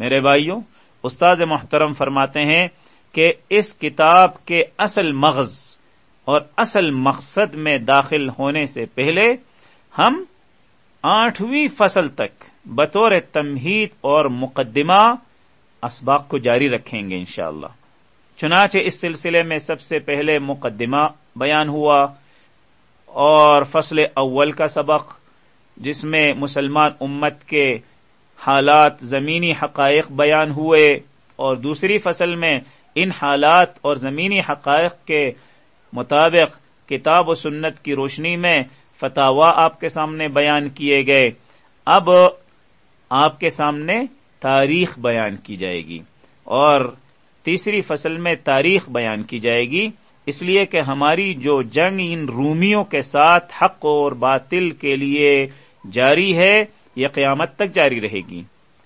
میرے بھائیوں، استاد محترم فرماتے ہیں کہ اس کتاب کے اصل مغز اور اصل مقصد میں داخل ہونے سے پہلے ہم آٹھویں فصل تک بطور تمہید اور مقدمہ اسباق کو جاری رکھیں گے انشاءاللہ۔ چنانچہ اس سلسلے میں سب سے پہلے مقدمہ بیان ہوا اور فصل اول کا سبق، جس میں مسلمان امت کے حالات زمینی حقائق بیان ہوئے اور دوسری فصل میں ان حالات اور زمینی حقائق کے مطابق کتاب و سنت کی روشنی میں فتوا آپ کے سامنے بیان کیے گئے۔ اب آپ کے سامنے تاریخ بیان کی جائے گی اور تیسری فصل میں تاریخ بیان کی جائے گی۔ اس لیے کہ ہماری جو جنگ ان رومیوں کے ساتھ حق اور باطل کے لیے جاری ہے یہ قیامت تک جاری رہے گی۔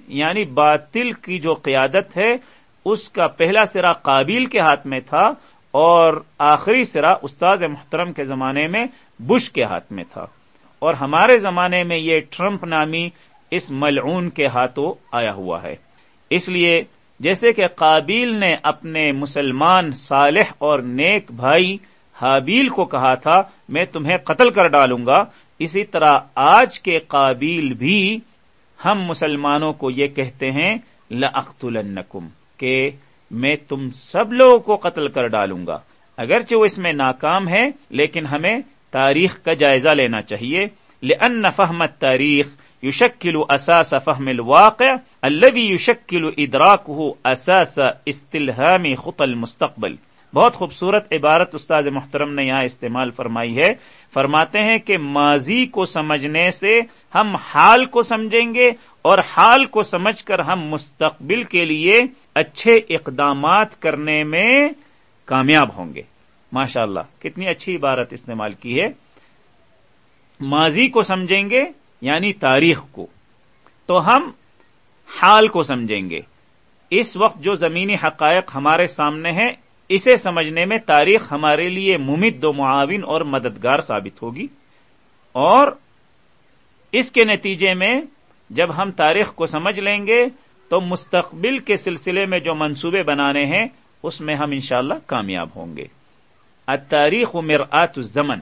یعنی باطل کی جو قیادت ہے، اس کا پہلا سرا قابل کے ہاتھ میں تھا اور آخری سرا استاد محترم کے زمانے میں بش کے ہاتھ میں تھا۔ اور ہمارے زمانے میں یہ ٹرمپ نامی اس ملعون کے ہاتھوں آیا ہوا ہے۔ اس لیے جیسے کہ قابیل نے اپنے مسلمان صالح اور نیک بھائی حابیل کو کہا تھا، میں تمہیں قتل کر ڈالوں گا اسی طرح آج کے قابیل بھی ہم مسلمانوں کو یہ کہتے ہیں لخت النکم کہ میں تم سب لوگوں کو قتل کر ڈالوں گا۔ اگرچہ وہ اس میں ناکام ہے لیکن ہمیں تاریخ کا جائزہ لینا چاہیے۔ لأن فهم التاريخ يشكل اساس فهم الواقع الذي يشكل ادراكه اساس استلهام خط المستقبل۔ بہت خوبصورت عبارت استاد محترم نے یہاں استعمال فرمائی ہے۔ فرماتے ہیں کہ ماضی کو سمجھنے سے ہم حال کو سمجھیں گے اور حال کو سمجھ کر ہم مستقبل کے لیے اچھے اقدامات کرنے میں کامیاب ہوں گے۔ ماشاء اللہ کتنی اچھی عبارت استعمال کی ہے۔ ماضی کو سمجھیں گے یعنی تاریخ کو۔ تو ہم حال کو سمجھیں گے۔ اس وقت جو زمینی حقائق ہمارے سامنے ہیں اسے سمجھنے میں تاریخ ہمارے لیے ممد و معاون اور مددگار ثابت ہوگی۔ اور اس کے نتیجے میں جب ہم تاریخ کو سمجھ لیں گے تو مستقبل کے سلسلے میں جو منصوبے بنانے ہیں، اس میں ہم انشاءاللہ کامیاب ہوں گے۔ تاریخ و مرآت الزمن۔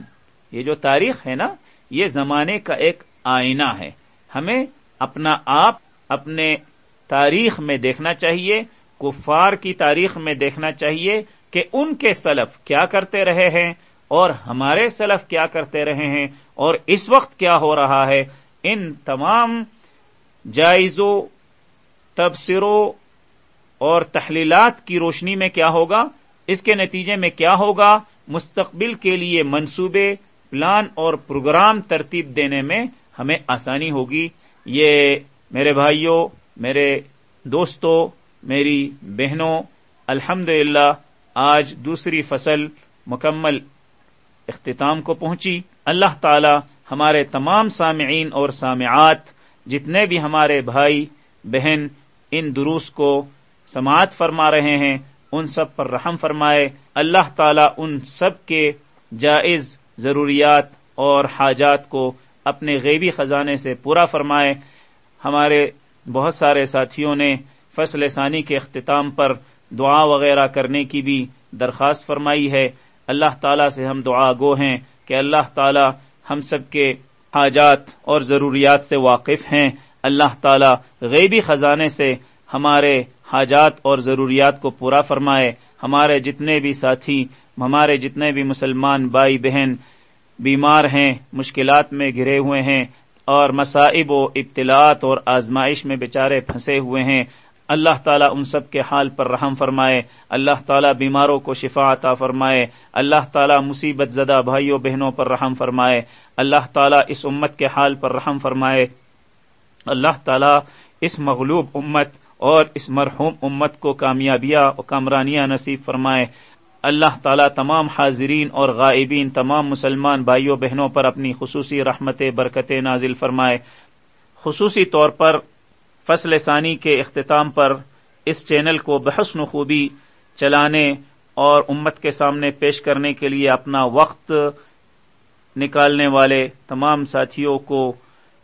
یہ جو تاریخ ہے نا، یہ زمانے کا ایک آئینہ ہے۔ ہمیں اپنا آپ اپنے تاریخ میں دیکھنا چاہیے۔ کفار کی تاریخ میں دیکھنا چاہیے کہ ان کے سلف کیا کرتے رہے ہیں اور ہمارے سلف کیا کرتے رہے ہیں اور اس وقت کیا ہو رہا ہے۔ ان تمام جائزوں، تبصروں اور تحلیلات کی روشنی میں کیا ہوگا؟ اس کے نتیجے میں کیا ہوگا؟ مستقبل کے لیے منصوبے، پلان اور پروگرام ترتیب دینے میں ہمیں آسانی ہوگی۔ یہ میرے بھائیوں، میرے دوستوں میری بہنوں الحمد آج دوسری فصل مکمل اختتام کو پہنچی۔ اللہ تعالی ہمارے تمام سامعین اور سامعات، جتنے بھی ہمارے بھائی، بہن، ان دروس کو سماعت فرما رہے ہیں، ان سب پر رحم فرمائے۔ اللہ تعالی ان سب کے جائز ضروریات اور حاجات کو اپنے غیبی خزانے سے پورا فرمائے۔ ہمارے بہت سارے ساتھیوں نے فصل ثانی کے اختتام پر دعا وغیرہ کرنے کی بھی درخواست فرمائی ہے۔ اللہ تعالی سے ہم دعا گو ہیں کہ اللہ تعالی ہم سب کے حاجات اور ضروریات سے واقف ہیں۔ اللہ تعالی غیبی خزانے سے ہمارے حاجات اور ضروریات کو پورا فرمائے۔ ہمارے جتنے بھی ساتھی، ہمارے جتنے بھی مسلمان بھائی بہن بیمار ہیں، مشکلات میں گرے ہوئے ہیں اور مصائب و ابتلاط اور آزمائش میں بیچارے پھنسے ہوئے ہیں۔ اللہ تعالیٰ ان سب کے حال پر رحم فرمائے، اللہ تعالیٰ بیماروں کو شفا عطا فرمائے، اللہ تعالیٰ مصیبت زدہ بھائیوں بہنوں پر رحم فرمائے، اللہ تعالیٰ اس امت کے حال پر رحم فرمائے۔ اللہ تعالیٰ اس مغلوب امت اور اس مرحوم امت کو کامیابیاں اور کامرانیاں نصیب فرمائے۔ اللہ تعالیٰ تمام حاضرین اور غائبین، تمام مسلمان بھائیوں بہنوں پر اپنی خصوصی رحمت برکت نازل فرمائے۔ خصوصی طور پر فصل ثانی کے اختتام پر اس چینل کو بحسن خوبی چلانے اور امت کے سامنے پیش کرنے کے لیے اپنا وقت نکالنے والے تمام ساتھیوں کو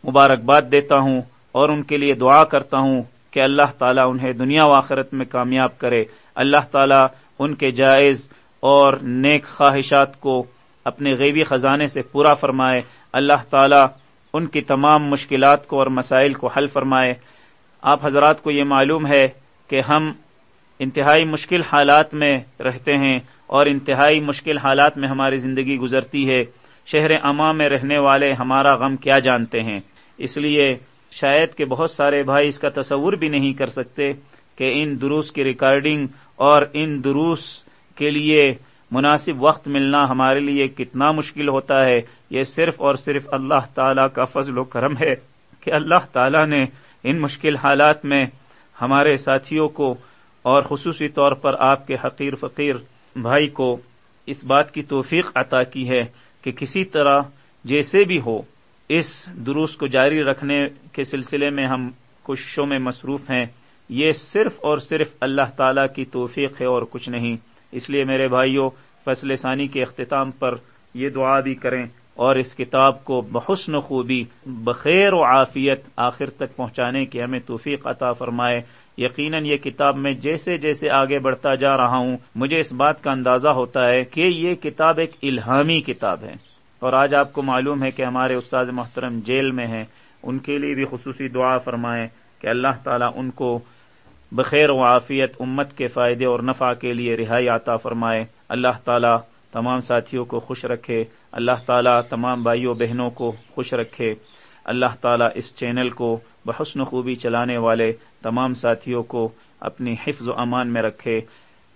مبارکباد دیتا ہوں اور ان کے لیے دعا کرتا ہوں کہ اللہ تعالیٰ انہیں دنیا و آخرت میں کامیاب کرے۔ اللہ تعالیٰ ان کے جائز اور نیک خواہشات کو اپنے غیبی خزانے سے پورا فرمائے۔ اللہ تعالیٰ ان کی تمام مشکلات کو اور مسائل کو حل فرمائے۔ آپ حضرات کو یہ معلوم ہے کہ ہم انتہائی مشکل حالات میں رہتے ہیں اور انتہائی مشکل حالات میں ہماری زندگی گزرتی ہے۔ شہر اما میں رہنے والے ہمارا غم کیا جانتے ہیں؟ اس لیے شاید کہ بہت سارے بھائی اس کا تصور بھی نہیں کر سکتے کہ ان دروس کی ریکارڈنگ اور ان دروس کے لیے مناسب وقت ملنا ہمارے لیے کتنا مشکل ہوتا ہے۔ یہ صرف اور صرف اللہ تعالی کا فضل و کرم ہے کہ اللہ تعالی نے ان مشکل حالات میں ہمارے ساتھیوں کو اور خصوصی طور پر آپ کے حقیر فقیر بھائی کو اس بات کی توفیق عطا کی ہے کہ کسی طرح جیسے بھی ہو، اس دروس کو جاری رکھنے کے سلسلے میں ہم کوششوں میں مصروف ہیں۔ یہ صرف اور صرف اللہ تعالی کی توفیق ہے اور کچھ نہیں۔ اس لیے میرے بھائیوں فصل ثانی کے اختتام پر یہ دعا بھی کریں۔ اور اس کتاب کو بحسن خوبی، بخیر و عافیت آخر تک پہنچانے کی ہمیں توفیق عطا فرمائے۔ یقیناً یہ کتاب میں جیسے جیسے آگے بڑھتا جا رہا ہوں، مجھے اس بات کا اندازہ ہوتا ہے کہ یہ کتاب ایک الہامی کتاب ہے۔ اور آج آپ کو معلوم ہے کہ ہمارے استاد محترم جیل میں ہیں۔ ان کے لیے بھی خصوصی دعا فرمائیں کہ اللہ تعالیٰ ان کو بخیر و عافیت، امت کے فائدے اور نفع کے لیے رہائی عطا فرمائے۔ اللہ تعالیٰ تمام ساتھیوں کو خوش رکھے۔ اللہ تعالیٰ تمام بھائیوں بہنوں کو خوش رکھے۔ اللہ تعالیٰ اس چینل کو بحسن خوبی چلانے والے تمام ساتھیوں کو اپنی حفظ و امان میں رکھے۔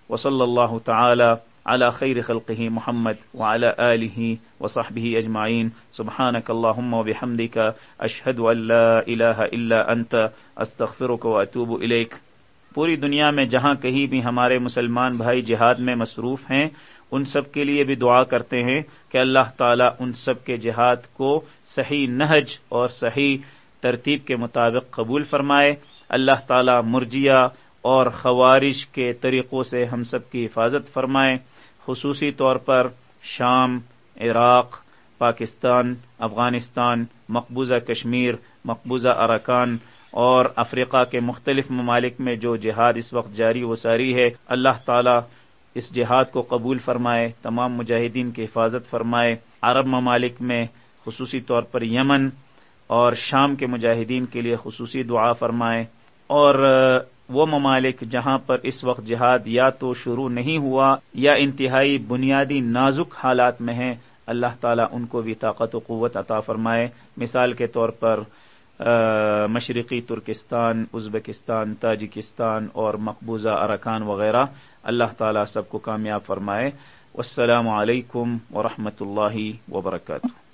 وصلی اللہ تعالی على خير خلقه محمد وعلى آله وصحبه أجمعين سبحانك اللهم وبحمدك أشهد أن لا إله إلا أنت أستغفرك وأتوب إليك پوری دنیا میں جہاں کہیں بھی ہمارے مسلمان بھائی جہاد میں مصروف ہیں ان سب کے لیے بھی دعا کرتے ہیں کہ اللہ تعالیٰ ان سب کے جہاد کو صحیح نہج اور صحیح ترتیب کے مطابق قبول فرمائے۔ اللہ تعالیٰ مرجیا اور خوارش کے طریقوں سے ہم سب کی حفاظت فرمائے۔ خصوصی طور پر شام، عراق، پاکستان، افغانستان، مقبوضہ کشمیر، مقبوضہ اراکان اور افریقہ کے مختلف ممالک میں جو جہاد اس وقت جاری و ساری ہے۔ اللہ تعالی اس جہاد کو قبول فرمائے، تمام مجاہدین کی حفاظت فرمائے، عرب ممالک میں خصوصی طور پر یمن اور شام کے مجاہدین کے لیے خصوصی دعا فرمائے۔ اور وہ ممالک جہاں پر اس وقت جہاد یا تو شروع نہیں ہوا یا انتہائی بنیادی نازک حالات میں ہیں، اللہ تعالیٰ ان کو بھی طاقت و قوت عطا فرمائے۔ مثال کے طور پر مشرقی ترکستان، ازبکستان، تاجکستان اور مقبوضہ ارکان وغیرہ، اللہ تعالیٰ سب کو کامیاب فرمائے۔ السلام علیکم ورحمۃ اللہ وبرکاتہ۔